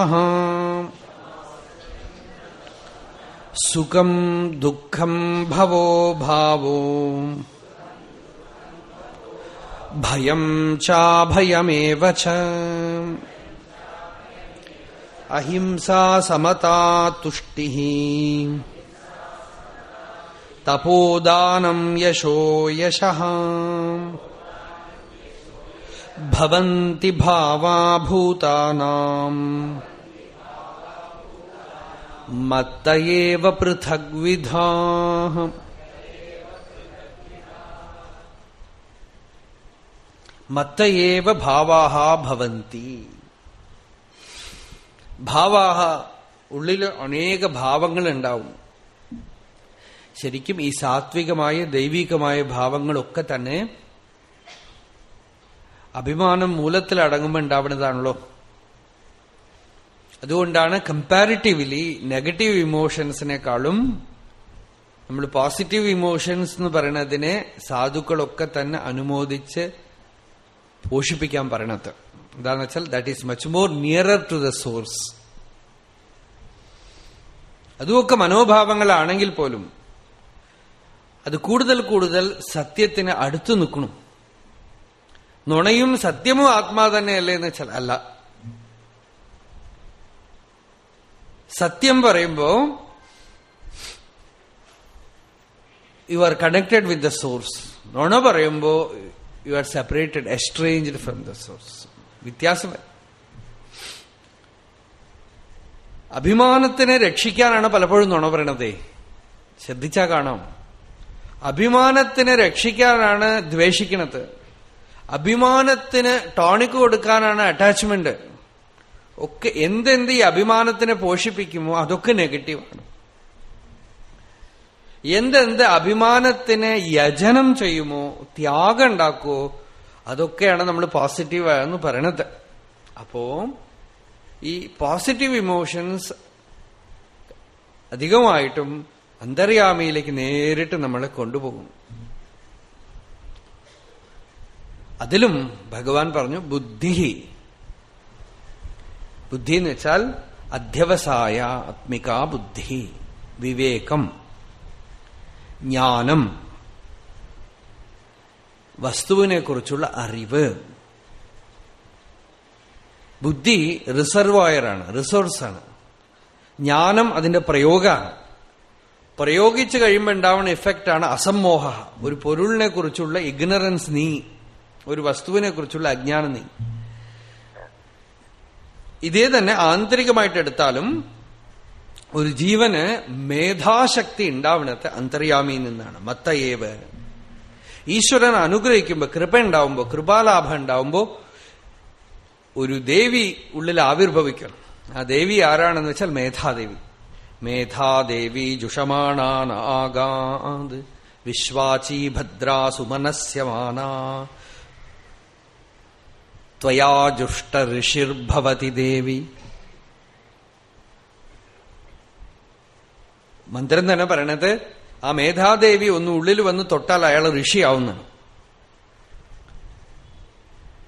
सुखम दुखम भवो भावो। भयम चाभयमेव च। अहिंसा समता तुष्टि। तपोदानम यशो यश। भवन्ति भावा भूतानाम् മത്തയേവ പൃഥഗ്വിധാ. മത്തയേവ ഭാവാഹ ഭവന്തി. ഭാവാഹ ഉള്ളിൽ അനേക ഭാവങ്ങൾ ഉണ്ടാവും ശരിക്കും ഈ സാത്വികമായ ദൈവികമായ ഭാവങ്ങളൊക്കെ തന്നെ അഭിമാനം മൂലത്തിൽ അടങ്ങുമ്പോൾ ഉണ്ടാവുന്നതാണല്ലോ. അതുകൊണ്ടാണ് കമ്പാരിറ്റീവ്ലി നെഗറ്റീവ് ഇമോഷൻസിനേക്കാളും നമ്മൾ പോസിറ്റീവ് ഇമോഷൻസ് എന്ന് പറയുന്നതിനെ സാധുക്കളൊക്കെ തന്നെ അനുമോദിച്ച് പോഷിപ്പിക്കാൻ പറയണത്. എന്താണെന്ന് വെച്ചാൽ that is much more nearer to the source അതുമൊക്കെ മനോഭാവങ്ങളാണെങ്കിൽ പോലും അത് കൂടുതൽ കൂടുതൽ സത്യത്തിന് അടുത്തു നിൽക്കണം. നുണയും സത്യവും ആത്മാ തന്നെയല്ലേ എന്ന് വെച്ചാൽ അല്ല. സത്യം പറയുമ്പോ you are connected with the source നുണ പറയുമ്പോ you are separated estranged from the source വ്യത്യാസം. അഭിമാനത്തിനെ രക്ഷിക്കാനാണ് പലപ്പോഴും നുണ പറയണതേ. ശ്രദ്ധിച്ചാ കാണാം. അഭിമാനത്തിനെ രക്ഷിക്കാനാണ് ദ്വേഷിക്കണത്. അഭിമാനത്തിന് ടോണിക് കൊടുക്കാനാണ് അറ്റാച്ച്മെന്റ് ഒക്കെ എന്തെന്ത് ഈ അഭിമാനത്തിനെ പോഷിപ്പിക്കുമോ അതൊക്കെ നെഗറ്റീവാണ് എന്തെന്ത് അഭിമാനത്തിനെ യജനം ചെയ്യുമോ ത്യാഗം ഉണ്ടാക്കുമോ അതൊക്കെയാണ് നമ്മൾ പോസിറ്റീവ് എന്ന് പറയണത്. അപ്പോ ഈ പോസിറ്റീവ് ഇമോഷൻസ് അധികമായിട്ടും അന്തര്യാമിയിലേക്ക് നേരിട്ട് നമ്മളെ കൊണ്ടുപോകും. അതിലും ഭഗവാൻ പറഞ്ഞു ബുദ്ധി ബുദ്ധി എന്ന് വെച്ചാൽ അധ്യവസായ ആത്മിക ബുദ്ധി വിവേകം ജ്ഞാനം വസ്തുവിനെക്കുറിച്ചുള്ള അറിവ്. ബുദ്ധി റിസർവായറാണ് റിസോഴ്സാണ്. ജ്ഞാനം അതിന്റെ പ്രയോഗമാണ് പ്രയോഗിച്ചു കഴിയുമ്പോൾ ഉണ്ടാവുന്ന ഇഫക്റ്റാണ് അസംമോഹ ഒരു പൊരുളിനെ കുറിച്ചുള്ള ഇഗ്നറൻസ് നീ ഒരു വസ്തുവിനെ കുറിച്ചുള്ള അജ്ഞാനം നീ. ഇതേ തന്നെ ആന്തരികമായിട്ട് എടുത്താലും ഒരു ജീവന് മേധാശക്തി ഉണ്ടാവണത്തെ അന്തര്യാമിയിൽ നിന്നാണ്. മത്തയേവ്. ഈശ്വരൻ അനുഗ്രഹിക്കുമ്പോ കൃപ ഉണ്ടാവുമ്പോ കൃപാലാഭം ഉണ്ടാവുമ്പോ ഒരു ദേവി ഉള്ളിൽ ആവിർഭവിക്കണം. ആ ദേവി ആരാണെന്ന് വെച്ചാൽ മേധാദേവി. മേധാദേവി ജുഷമാണാനാഗാത് വിശ്വാചി ഭദ്രാ സുമനസ്യമാന. ത്വയാ ജുഷ്ട ഋഷിർഭവതി ദേവി. മന്ത്രം തന്നെ പറയണത് ആ മേധാദേവി ഒന്ന് ഉള്ളിൽ വന്ന് തൊട്ടാൽ അയാൾ ഋഷിയാവുന്നതാണ്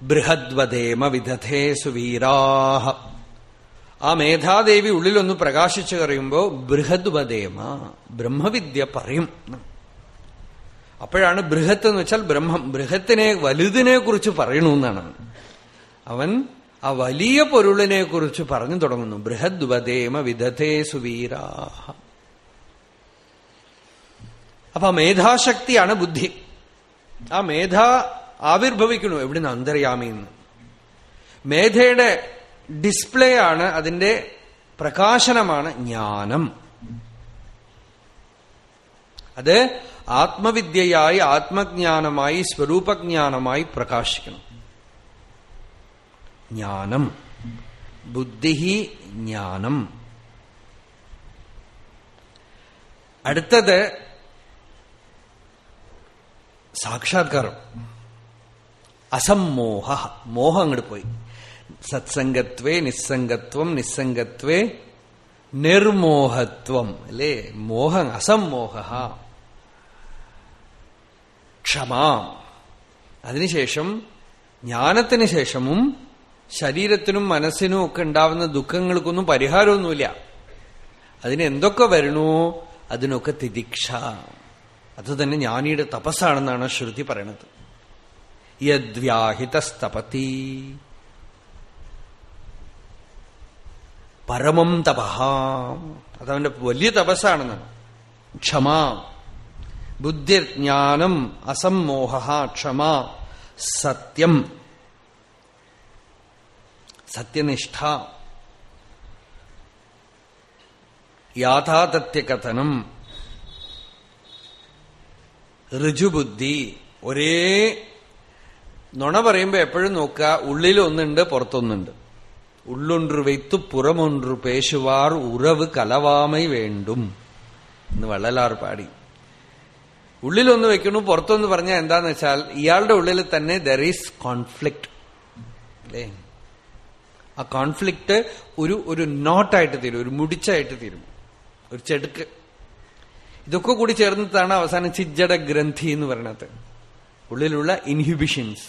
ബൃഹദ്വദേമ വിധേ സുവീരാഹ. ആ മേധാദേവി ഉള്ളിലൊന്ന് പ്രകാശിച്ചു കറിയുമ്പോ ബൃഹദ്വദേമ ബ്രഹ്മവിദ്യ പറയും. അപ്പോഴാണ് ബൃഹത്ത് എന്ന് വെച്ചാൽ ബ്രഹ്മം. ബൃഹത്തിനെ വലുതിനെ കുറിച്ച് പറയണമെന്നാണ് അവൻ ആ വലിയ പൊരുളിനെ കുറിച്ച് പറഞ്ഞു തുടങ്ങുന്നു. ബൃഹദ്വദേമ വിധതേ സുവീരാഹ അപ്പൊ മേധാശക്തിയാണ് ബുദ്ധി. ആ മേധ ആവിർഭവിക്കണു എവിടുന്ന്? അന്തര്യാമിന്ന് മേധയുടെ ഡിസ്പ്ലേ ആണ് അതിന്റെ പ്രകാശനമാണ് ജ്ഞാനം. അത് ആത്മവിദ്യയായി ആത്മജ്ഞാനമായി സ്വരൂപജ്ഞാനമായി പ്രകാശിക്കണം ജ്ഞാനം. ബുദ്ധി ജ്ഞാനം. അടുത്തത് സാക്ഷാത്കാരം. അസംമോഹ. മോഹം അങ്ങോട്ട് പോയി. സത്സംഗത്വേ നിസ്സംഗത്വം നിസ്സംഗത്വേ നിർമോഹത്വം. അല്ലേ? മോഹം അസംമോഹ. ക്ഷമ. അതിനുശേഷം ജ്ഞാനത്തിന് ശേഷവും ശരീരത്തിനും മനസ്സിനും ഒക്കെ ഉണ്ടാവുന്ന ദുഃഖങ്ങൾക്കൊന്നും പരിഹാരമൊന്നുമില്ല. അതിനെന്തൊക്കെ വരണോ അതിനൊക്കെ തിദിക്ഷ. അത് തന്നെ ജ്ഞാനിയുടെ തപസ്സാണെന്നാണ് ശ്രുതി പറയണത്. യദ്വ്യാഹിതസ്തപതി. പരമം തപഹ. അതവന്റെ വലിയ തപസ്സാണെന്നാണ് ക്ഷമ. ബുദ്ധിജ്ഞാനം അസംമോഹ. ക്ഷമ. സത്യം. സത്യനിഷ്ഠ. യാഥാതഥ്യകഥനം. ഋജുബുദ്ധി. ഒരേ നുണ പറയുമ്പോ എപ്പോഴും നോക്കുക ഉള്ളിലൊന്നുണ്ട് പുറത്തൊന്നുണ്ട്. ഉള്ളൊണ്ട് വെയ്ത്തു പുറമൊണ്ട് പേശുവാർ ഉറവ് കലവാമൈ വേണ്ടും. എന്ന് വള്ളലാർ പാടി. ഉള്ളിലൊന്ന് വെക്കണു പുറത്തൊന്ന് പറഞ്ഞാൽ എന്താന്ന് വെച്ചാൽ ഇയാളുടെ ഉള്ളിൽ തന്നെ ദർ ഈസ് കോൺഫ്ലിക്ട് അല്ലേ? ആ കോൺഫ്ലിക്റ്റ് ഒരു ഒരു നോട്ടായിട്ട് തീരും ഒരു മുടിച്ചായിട്ട് തീരും ഒരു ചെടുക്ക്. ഇതൊക്കെ കൂടി ചേർന്നിട്ടാണ് അവസാനം ചിജ്ജട ഗ്രന്ഥി എന്ന് പറയണത് ഉള്ളിലുള്ള ഇൻഹിബിഷൻസ്